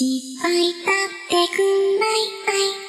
失敗だってくんないい